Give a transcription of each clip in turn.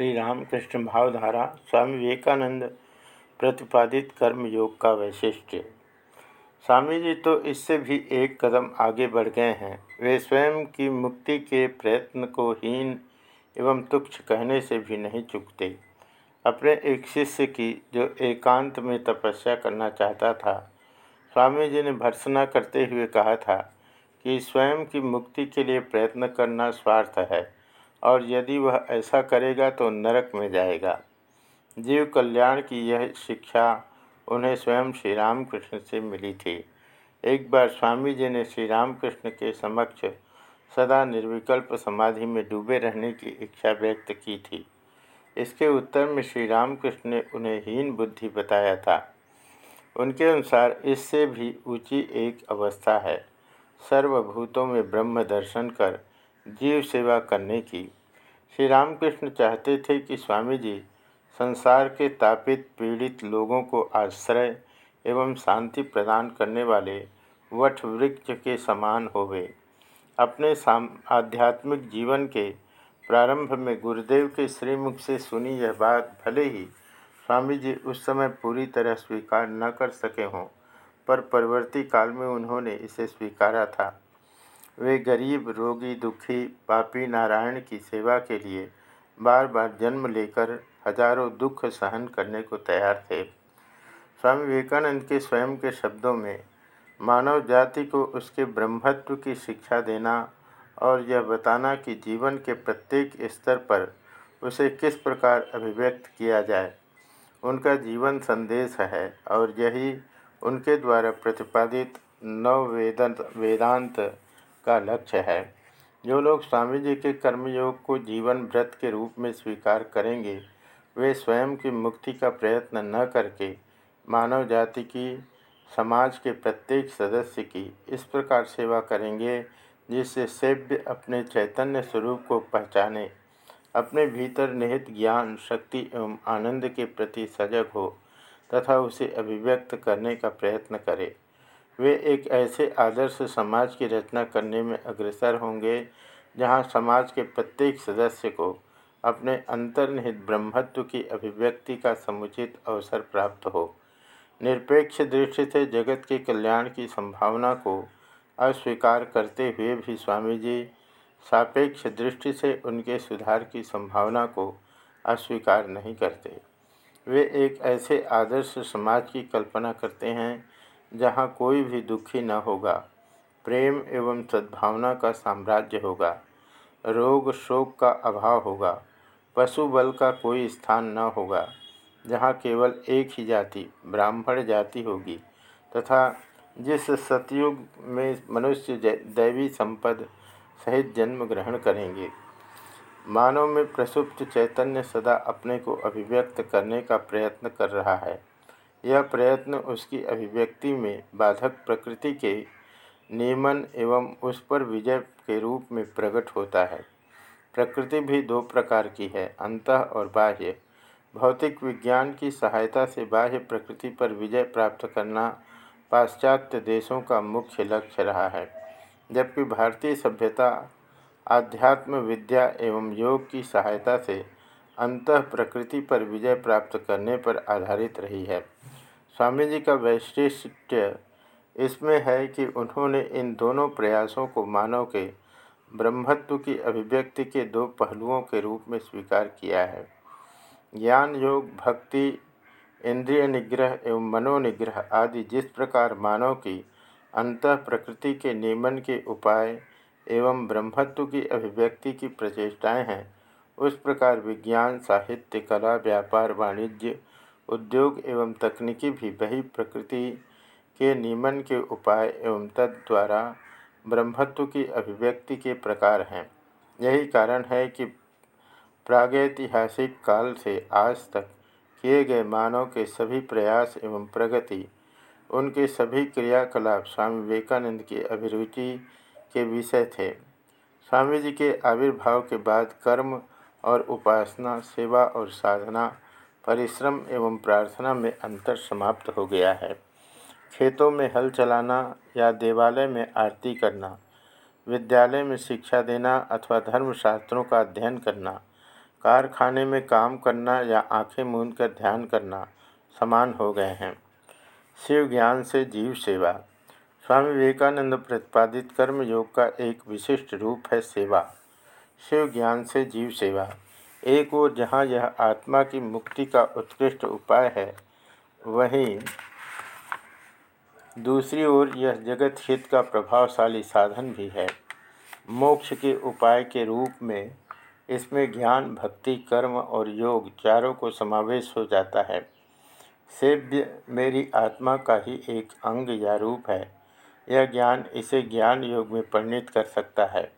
श्री रामकृष्ण भावधारा स्वामी विवेकानंद प्रतिपादित कर्म योग का वैशिष्ट्य। स्वामी जी तो इससे भी एक कदम आगे बढ़ गए हैं। वे स्वयं की मुक्ति के प्रयत्न को हीन एवं तुक्ष कहने से भी नहीं चुकते। अपने एक शिष्य की जो एकांत में तपस्या करना चाहता था, स्वामी जी ने भर्सना करते हुए कहा था कि स्वयं की मुक्ति के लिए प्रयत्न करना स्वार्थ है। और यदि वह ऐसा करेगा तो नरक में जाएगा। जीव कल्याण की यह शिक्षा उन्हें स्वयं श्री रामकृष्ण से मिली थी। एक बार स्वामी जी ने श्री रामकृष्ण के समक्ष सदा निर्विकल्प समाधि में डूबे रहने की इच्छा व्यक्त की थी। इसके उत्तर में श्री रामकृष्ण ने उन्हें हीन बुद्धि बताया था। उनके अनुसार इससे भी ऊँची एक अवस्था है। सर्वभूतों में ब्रह्म दर्शन कर जीव सेवा करने की। श्री रामकृष्ण चाहते थे कि स्वामी जी संसार के तापित, पीड़ित लोगों को आश्रय एवं शांति प्रदान करने वाले वट वृक्ष के समान होवे। अपने साम, आध्यात्मिक जीवन के प्रारंभ में गुरुदेव के श्रीमुख से सुनी यह बात भले ही स्वामी जी उस समय पूरी तरह स्वीकार न कर सके हों, पर परवर्ती काल में उन्होंने इसे स्वीकारा था। वे गरीब, रोगी, दुखी, पापी नारायण की सेवा के लिए बार बार जन्म लेकर हज़ारों दुख सहन करने को तैयार थे। स्वामी विवेकानंद के स्वयं के शब्दों में, मानव जाति को उसके ब्रह्मत्व की शिक्षा देना और यह बताना कि जीवन के प्रत्येक स्तर पर उसे किस प्रकार अभिव्यक्त किया जाए, उनका जीवन संदेश है और यही उनके द्वारा प्रतिपादित नव वेदंत वेदांत का लक्ष्य है। जो लोग स्वामी जी के कर्मयोग को जीवन व्रत के रूप में स्वीकार करेंगे, वे स्वयं की मुक्ति का प्रयत्न न करके मानव जाति की, समाज के प्रत्येक सदस्य की इस प्रकार सेवा करेंगे, जिससे सेव्य अपने चैतन्य स्वरूप को पहचाने, अपने भीतर निहित ज्ञान, शक्ति एवं आनंद के प्रति सजग हो, तथा उसे अभिव्यक्त करने का प्रयत्न करे। वे एक ऐसे आदर्श समाज की रचना करने में अग्रसर होंगे, जहाँ समाज के प्रत्येक सदस्य को अपने अंतर्निहित ब्रह्मत्व की अभिव्यक्ति का समुचित अवसर प्राप्त हो। निरपेक्ष दृष्टि से जगत के कल्याण की संभावना को अस्वीकार करते हुए भी स्वामी जी सापेक्ष दृष्टि से उनके सुधार की संभावना को अस्वीकार नहीं करते। वे एक ऐसे आदर्श समाज की कल्पना करते हैं जहाँ कोई भी दुखी न होगा, प्रेम एवं सद्भावना का साम्राज्य होगा, रोग शोक का अभाव होगा पशु बल का कोई स्थान न होगा, जहाँ केवल एक ही जाति, ब्राह्मण जाति होगी, तथा जिस सतयुग में मनुष्य दैवी संपद सहित जन्म ग्रहण करेंगे। मानव में प्रसुप्त चैतन्य सदा अपने को अभिव्यक्त करने का प्रयत्न कर रहा है। यह प्रयत्न उसकी अभिव्यक्ति में बाधक प्रकृति के नियमन एवं उस पर विजय के रूप में प्रकट होता है। प्रकृति भी दो प्रकार की है, अंत और बाह्य। भौतिक विज्ञान की सहायता से बाह्य प्रकृति पर विजय प्राप्त करना पाश्चात्य देशों का मुख्य लक्ष्य रहा है, जबकि भारतीय सभ्यता, आध्यात्म विद्या एवं योग की सहायता से अंत प्रकृति पर विजय प्राप्त करने पर आधारित रही है। स्वामी जी का वैशिष्ट्य इसमें है कि उन्होंने इन दोनों प्रयासों को मानव के ब्रह्मत्व की अभिव्यक्ति के दो पहलुओं के रूप में स्वीकार किया है। ज्ञान योग, भक्ति, इंद्रिय निग्रह एवं मनोनिग्रह आदि जिस प्रकार मानव की अंत प्रकृति के नियमन के उपाय एवं ब्रह्मत्व की अभिव्यक्ति की प्रचेष्टाएँ हैं, उस प्रकार विज्ञान, साहित्य, कला, व्यापार, वाणिज्य उद्योग एवं तकनीकी भी वही प्रकृति के नियमन के उपाय एवं तद्वारा ब्रह्मत्व की अभिव्यक्ति के प्रकार हैं। यही कारण है कि प्रागैतिहासिक काल से आज तक किए गए मानव के सभी प्रयास एवं प्रगति, उनके सभी क्रियाकलाप स्वामी विवेकानंद की अभिरुचि के विषय थे। स्वामी जी के आविर्भाव के बाद कर्म और उपासना, सेवा और साधना परिश्रम एवं प्रार्थना में अंतर समाप्त हो गया है। खेतों में हल चलाना या देवालय में आरती करना, विद्यालय में शिक्षा देना अथवा धर्मशास्त्रों का अध्ययन करना, कारखाने में काम करना या आँखें मूंद कर ध्यान करना समान हो गए हैं। शिव ज्ञान से जीव सेवा। स्वामी विवेकानंद प्रतिपादित कर्म योग का एक विशिष्ट रूप है सेवा। शिव ज्ञान से जीव सेवा। एक ओर जहाँ यह आत्मा की मुक्ति का उत्कृष्ट उपाय है, वहीं दूसरी ओर यह जगत हित का प्रभावशाली साधन भी है। मोक्ष के उपाय के रूप में इसमें ज्ञान, भक्ति, कर्म और योग चारों को समावेश हो जाता है। सेव्य मेरी आत्मा का ही एक अंग या रूप है। यह ज्ञान इसे ज्ञान योग में परिणित कर सकता है।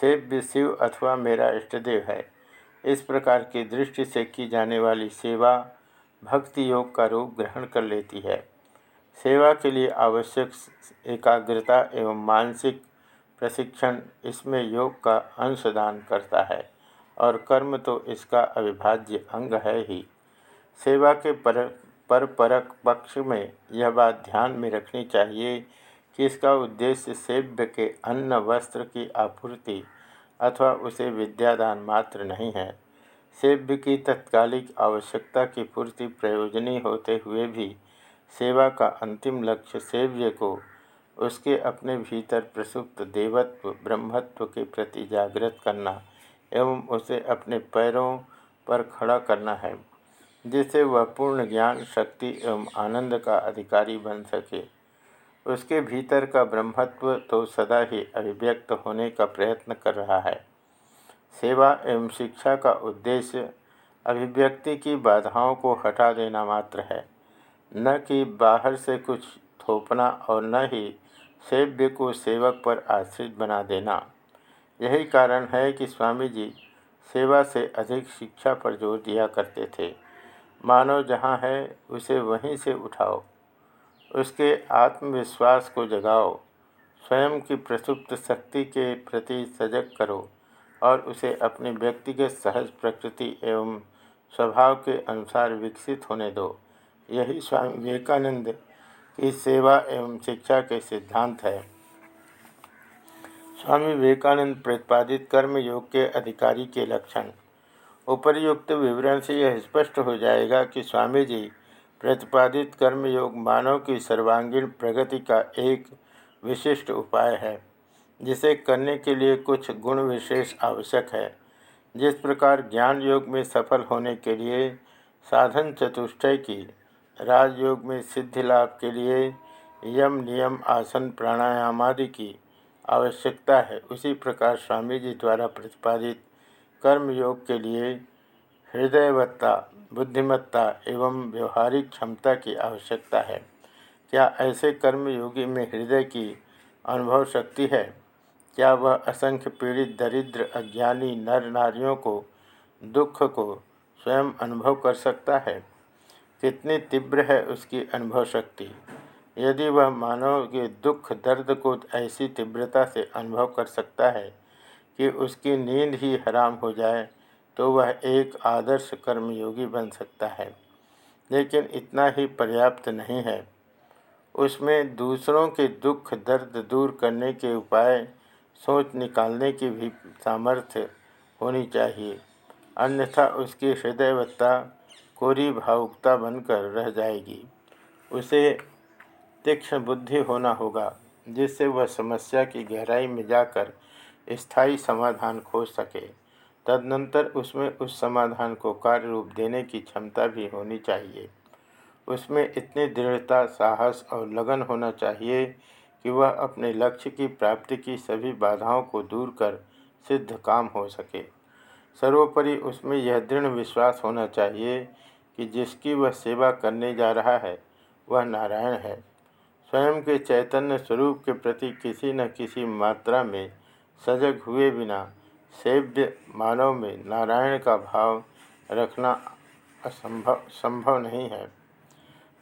सेव्य शिव अथवा मेरा इष्टदेव है। इस प्रकार की दृष्टि से की जाने वाली सेवा भक्ति योग का रूप ग्रहण कर लेती है। सेवा के लिए आवश्यक एकाग्रता एवं मानसिक प्रशिक्षण इसमें योग का अंशदान करता है और कर्म तो इसका अविभाज्य अंग है ही। सेवा के पर पर परक पक्ष में यह बात ध्यान में रखनी चाहिए कि इसका उद्देश्य सेव्य के अन्न, वस्त्र की आपूर्ति अथवा उसे विद्यादान मात्र नहीं है। सेव्य की तत्कालिक आवश्यकता की पूर्ति प्रयोजनीय होते हुए भी सेवा का अंतिम लक्ष्य सेव्य को, उसके अपने भीतर प्रसुप्त देवत्व, ब्रह्मत्व के प्रति जागृत करना एवं उसे अपने पैरों पर खड़ा करना है, जिससे वह पूर्ण ज्ञान, शक्ति एवं आनंद का अधिकारी बन सके। उसके भीतर का ब्रह्मत्व तो सदा ही अभिव्यक्त होने का प्रयत्न कर रहा है। सेवा एवं शिक्षा का उद्देश्य अभिव्यक्ति की बाधाओं को हटा देना मात्र है। न कि बाहर से कुछ थोपना और न ही सेव्य को सेवक पर आश्रित बना देना। यही कारण है कि स्वामी जी सेवा से अधिक शिक्षा पर ज़ोर दिया करते थे। मानव जहाँ है, उसे वहीं से उठाओ। उसके आत्मविश्वास को जगाओ। स्वयं की प्रसुप्त शक्ति के प्रति सजग करो और उसे अपनी व्यक्तिगत सहज प्रकृति एवं स्वभाव के अनुसार विकसित होने दो। यही स्वामी विवेकानंद की सेवा एवं शिक्षा के सिद्धांत है। स्वामी विवेकानंद प्रतिपादित कर्म योग के अधिकारी के लक्षण। उपरयुक्त विवरण से यह स्पष्ट हो जाएगा कि स्वामी जी प्रतिपादित कर्मयोग मानव की सर्वांगीण प्रगति का एक विशिष्ट उपाय है, जिसे करने के लिए कुछ गुण विशेष आवश्यक है। जिस प्रकार ज्ञान योग में सफल होने के लिए साधन चतुष्टय की राजयोग में सिद्धि लाभ के लिए यम नियम आसन प्राणायाम आदि की आवश्यकता है, उसी प्रकार स्वामी जी द्वारा प्रतिपादित कर्म योग के लिए हृदयवत्ता, बुद्धिमत्ता एवं व्यवहारिक क्षमता की आवश्यकता है। क्या ऐसे कर्म योगी में हृदय की अनुभव शक्ति है? क्या वह असंख्य पीड़ित, दरिद्र, अज्ञानी, नर नारियों को, दुख को स्वयं अनुभव कर सकता है? कितनी तीव्र है उसकी अनुभव शक्ति यदि वह मानव के दुख, दर्द को ऐसी तीव्रता से अनुभव कर सकता है कि उसकी नींद ही हराम हो जाए तो वह एक आदर्श कर्मयोगी बन सकता है। लेकिन इतना ही पर्याप्त नहीं है। उसमें दूसरों के दुख, दर्द दूर करने के उपाय, सोच निकालने की भी सामर्थ्य होनी चाहिए। अन्यथा उसकी हृदयवत्ता कोरी भावुकता बनकर रह जाएगी। उसे तीक्ष्ण बुद्धि होना होगा, जिससे वह समस्या की गहराई में जाकर स्थायी समाधान खोज सके। तदनंतर उसमें उस समाधान को कार्य रूप देने की क्षमता भी होनी चाहिए। उसमें इतनी दृढ़ता, साहस और लगन होना चाहिए कि वह अपने लक्ष्य की प्राप्ति की सभी बाधाओं को दूर कर सिद्ध काम हो सके। सर्वोपरि उसमें यह दृढ़ विश्वास होना चाहिए कि जिसकी वह सेवा करने जा रहा है, वह नारायण है। स्वयं के चैतन्य स्वरूप के प्रति किसी न किसी मात्रा में सजग हुए बिना सेव्य मानव में नारायण का भाव रखना असंभव, संभव नहीं है।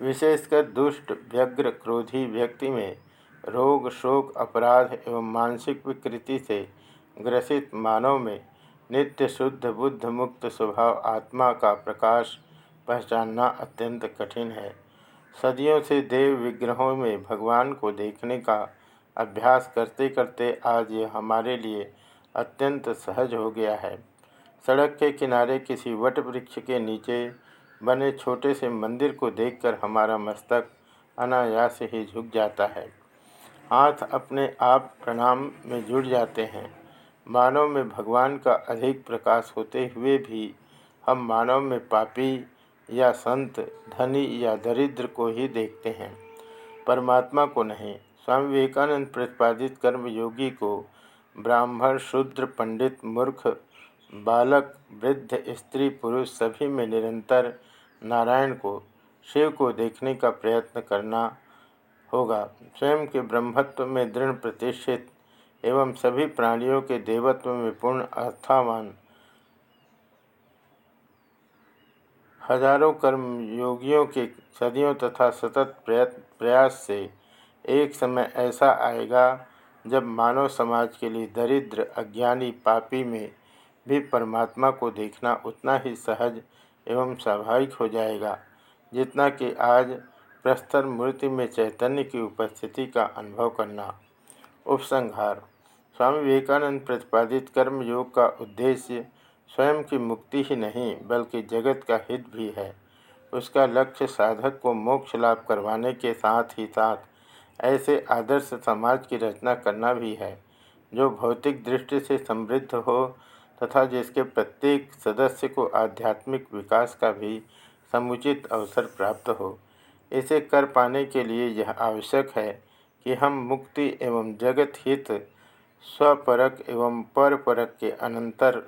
विशेषकर दुष्ट, व्यग्र, क्रोधी व्यक्ति में रोग, शोक, अपराध एवं मानसिक विकृति से ग्रसित मानव में नित्य शुद्ध, बुद्ध मुक्त स्वभाव आत्मा का प्रकाश पहचानना अत्यंत कठिन है। सदियों से देव विग्रहों में भगवान को देखने का अभ्यास करते करते आज ये हमारे लिए अत्यंत सहज हो गया है। सड़क के किनारे किसी वट वृक्ष के नीचे बने छोटे से मंदिर को देखकर हमारा मस्तक अनायास ही झुक जाता है। हाथ अपने आप प्रणाम में जुड़ जाते हैं। मानव में भगवान का अधिक प्रकाश होते हुए भी हम मानव में पापी या संत, धनी या दरिद्र को ही देखते हैं। परमात्मा को नहीं, स्वामी विवेकानंद प्रतिपादित कर्म योगी को ब्राह्मण, शूद्र, पंडित, मूर्ख, बालक, वृद्ध, स्त्री, पुरुष सभी में निरंतर नारायण को, शिव को देखने का प्रयत्न करना होगा। स्वयं के ब्रह्मत्व में दृढ़, प्रतिष्ठित एवं सभी प्राणियों के देवत्व में पूर्ण अर्थावान हज़ारों कर्म योगियों के सदियों तथा सतत प्रयत्न प्रयास से एक समय ऐसा आएगा जब मानव समाज के लिए दरिद्र, अज्ञानी, पापी में भी परमात्मा को देखना उतना ही सहज एवं स्वाभाविक हो जाएगा, जितना कि आज प्रस्तर मूर्ति में चैतन्य की उपस्थिति का अनुभव करना। उपसंहार। स्वामी विवेकानंद प्रतिपादित कर्म योग का उद्देश्य स्वयं की मुक्ति ही नहीं, बल्कि जगत का हित भी है। उसका लक्ष्य साधक को मोक्ष लाभ करवाने के साथ ही साथ ऐसे आदर्श समाज की रचना करना भी है, जो भौतिक दृष्टि से समृद्ध हो तथा जिसके प्रत्येक सदस्य को आध्यात्मिक विकास का भी समुचित अवसर प्राप्त हो। इसे कर पाने के लिए यह आवश्यक है कि हम मुक्ति एवं जगत हित, स्वपरक एवं परपरक के अनंतर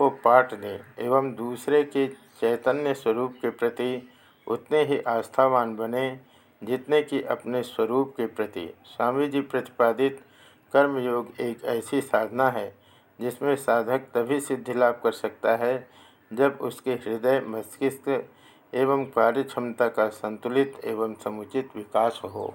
को पाट दें एवं दूसरे के चैतन्य स्वरूप के प्रति उतने ही आस्थावान बने जितने कि अपने स्वरूप के प्रति स्वामी जी प्रतिपादित कर्मयोग एक ऐसी साधना है, जिसमें साधक तभी सिद्धि लाभ कर सकता है, जब उसके हृदय, मस्तिष्क एवं कार्य क्षमता का संतुलित एवं समुचित विकास हो।